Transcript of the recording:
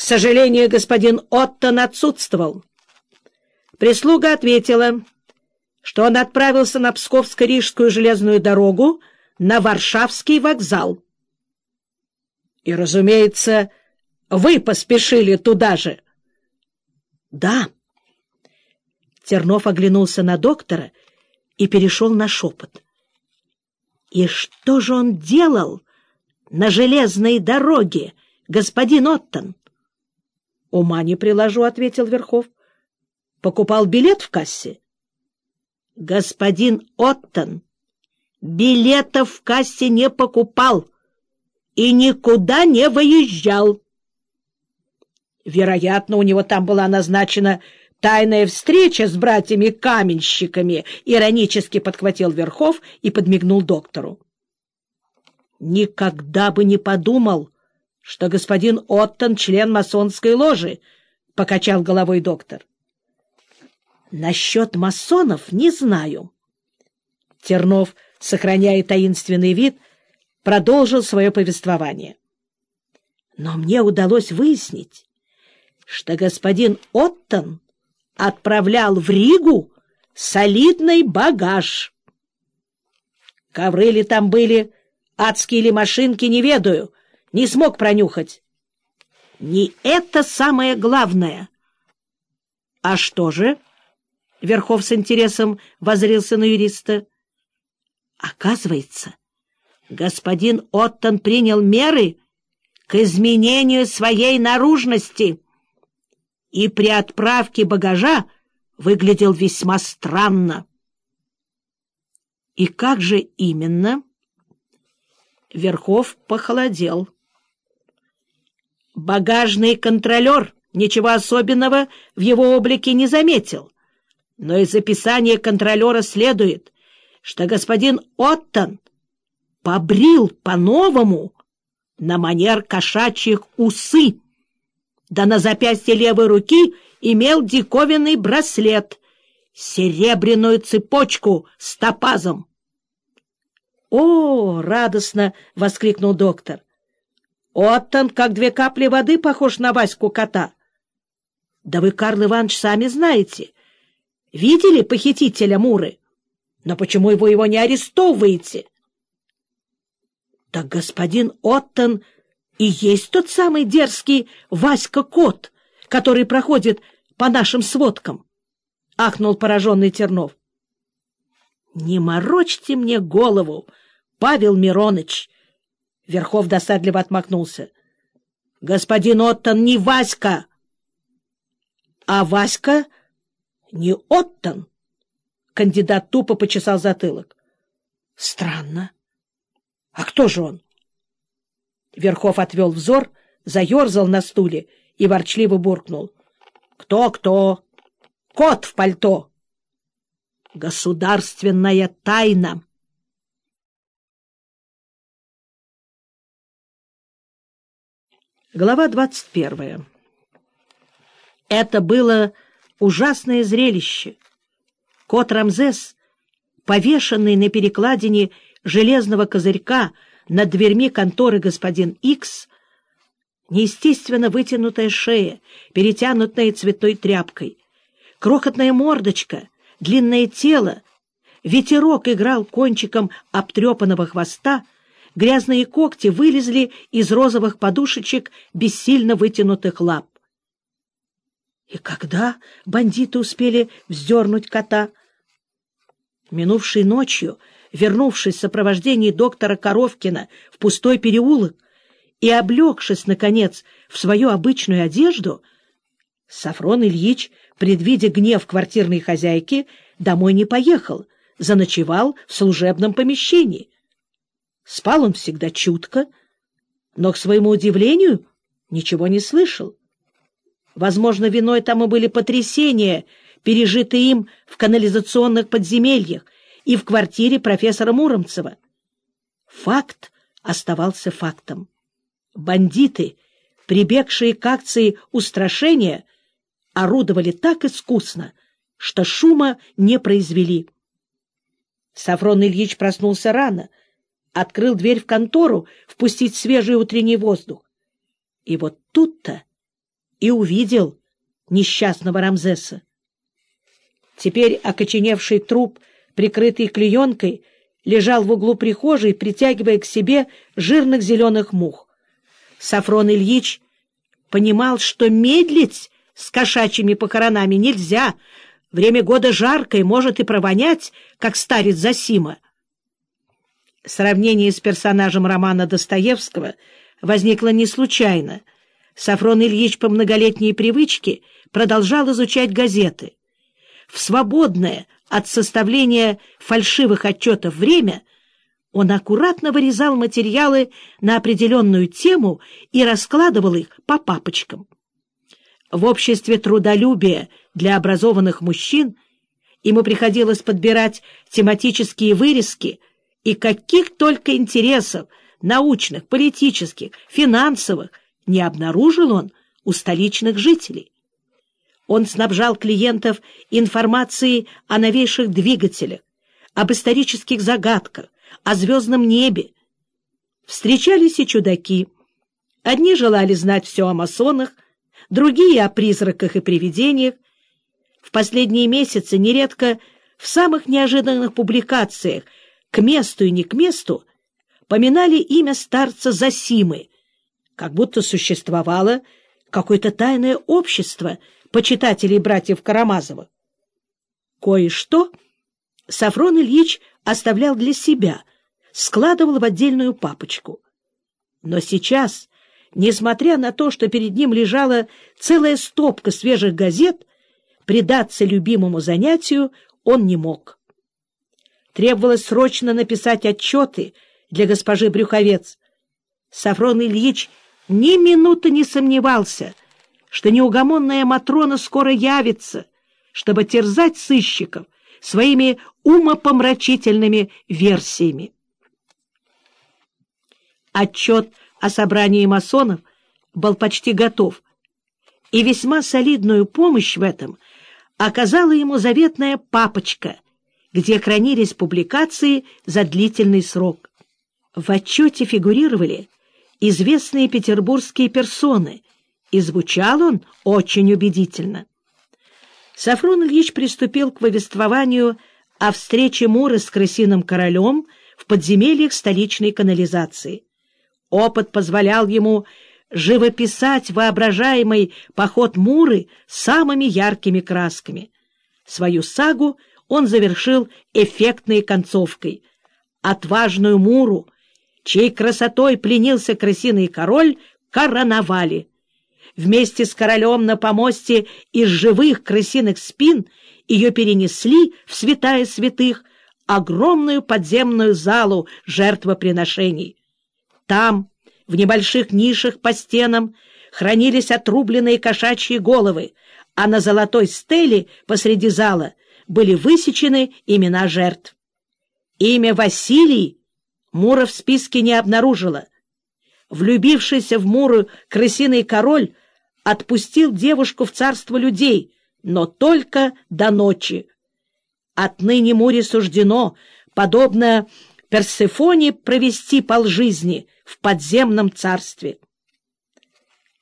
К сожалению, господин Оттон отсутствовал. Прислуга ответила, что он отправился на Псковско-Рижскую железную дорогу на Варшавский вокзал. И, разумеется, вы поспешили туда же. — Да. Тернов оглянулся на доктора и перешел на шепот. — И что же он делал на железной дороге, господин Оттон? — Ума не приложу, — ответил Верхов. — Покупал билет в кассе? — Господин Оттон билетов в кассе не покупал и никуда не выезжал. Вероятно, у него там была назначена тайная встреча с братьями-каменщиками, иронически подхватил Верхов и подмигнул доктору. Никогда бы не подумал, что господин Оттон — член масонской ложи, — покачал головой доктор. — Насчет масонов не знаю. Тернов, сохраняя таинственный вид, продолжил свое повествование. Но мне удалось выяснить, что господин Оттон отправлял в Ригу солидный багаж. Ковры ли там были, адские ли машинки, не ведаю, не смог пронюхать. Не это самое главное. — А что же? — Верхов с интересом возрился на юриста. — Оказывается, господин Оттон принял меры к изменению своей наружности и при отправке багажа выглядел весьма странно. — И как же именно? Верхов похолодел. Багажный контролер ничего особенного в его облике не заметил, но из описания контролера следует, что господин Оттон побрил по-новому на манер кошачьих усы, да на запястье левой руки имел диковинный браслет, серебряную цепочку с топазом. «О!» — радостно воскликнул доктор. Оттон, как две капли воды, похож на Ваську кота. Да вы, Карл Иванович, сами знаете. Видели похитителя Муры? Но почему вы его не арестовываете? Так господин Оттон и есть тот самый дерзкий Васька-кот, который проходит по нашим сводкам, — ахнул пораженный Тернов. — Не морочьте мне голову, Павел Мироныч! Верхов досадливо отмахнулся. — Господин Оттон не Васька! — А Васька не Оттон! Кандидат тупо почесал затылок. — Странно. А кто же он? Верхов отвел взор, заерзал на стуле и ворчливо буркнул. «Кто, кто? Кот в пальто!» «Государственная тайна!» Глава двадцать первая. Это было ужасное зрелище. Кот Рамзес, повешенный на перекладине железного козырька над дверьми конторы господин Икс, неестественно вытянутая шея, перетянутая цветной тряпкой, крохотная мордочка, длинное тело, ветерок играл кончиком обтрепанного хвоста — Грязные когти вылезли из розовых подушечек бессильно вытянутых лап. И когда бандиты успели вздернуть кота? Минувшей ночью, вернувшись в сопровождении доктора Коровкина в пустой переулок и облегшись, наконец, в свою обычную одежду, Сафрон Ильич, предвидя гнев квартирной хозяйки, домой не поехал, заночевал в служебном помещении. Спал он всегда чутко, но, к своему удивлению, ничего не слышал. Возможно, виной тому были потрясения, пережитые им в канализационных подземельях и в квартире профессора Муромцева. Факт оставался фактом. Бандиты, прибегшие к акции устрашения, орудовали так искусно, что шума не произвели. Сафрон Ильич проснулся рано — открыл дверь в контору впустить свежий утренний воздух. И вот тут-то и увидел несчастного Рамзеса. Теперь окоченевший труп, прикрытый клеенкой, лежал в углу прихожей, притягивая к себе жирных зеленых мух. Сафрон Ильич понимал, что медлить с кошачьими похоронами нельзя. Время года жаркое, может и провонять, как старец Засима. Сравнение с персонажем романа Достоевского возникло не случайно. Сафрон Ильич по многолетней привычке продолжал изучать газеты. В свободное от составления фальшивых отчетов время он аккуратно вырезал материалы на определенную тему и раскладывал их по папочкам. В обществе трудолюбия для образованных мужчин ему приходилось подбирать тематические вырезки и каких только интересов, научных, политических, финансовых, не обнаружил он у столичных жителей. Он снабжал клиентов информацией о новейших двигателях, об исторических загадках, о звездном небе. Встречались и чудаки. Одни желали знать все о масонах, другие — о призраках и привидениях. В последние месяцы нередко в самых неожиданных публикациях к месту и не к месту поминали имя старца Засимы, как будто существовало какое-то тайное общество — почитателей братьев Карамазовых. Кое-что Сафрон Ильич оставлял для себя, складывал в отдельную папочку. Но сейчас, несмотря на то, что перед ним лежала целая стопка свежих газет, предаться любимому занятию он не мог. Требовалось срочно написать отчеты для госпожи Брюховец. Сафрон Ильич ни минуты не сомневался, что неугомонная Матрона скоро явится, чтобы терзать сыщиков своими умопомрачительными версиями. Отчет о собрании масонов был почти готов, и весьма солидную помощь в этом оказала ему заветная папочка, где хранились публикации за длительный срок. В отчете фигурировали известные петербургские персоны, и звучал он очень убедительно. Сафрон Ильич приступил к повествованию о встрече Муры с крысиным королем в подземельях столичной канализации. Опыт позволял ему живописать воображаемый поход Муры самыми яркими красками. Свою сагу он завершил эффектной концовкой. Отважную Муру, чьей красотой пленился крысиный король, короновали. Вместе с королем на помосте из живых крысиных спин ее перенесли в святая святых огромную подземную залу жертвоприношений. Там, в небольших нишах по стенам, хранились отрубленные кошачьи головы, а на золотой стеле посреди зала были высечены имена жертв. Имя Василий Мура в списке не обнаружила. Влюбившийся в Муру крысиный король отпустил девушку в царство людей, но только до ночи. Отныне Муре суждено, подобно Персефоне, провести полжизни в подземном царстве —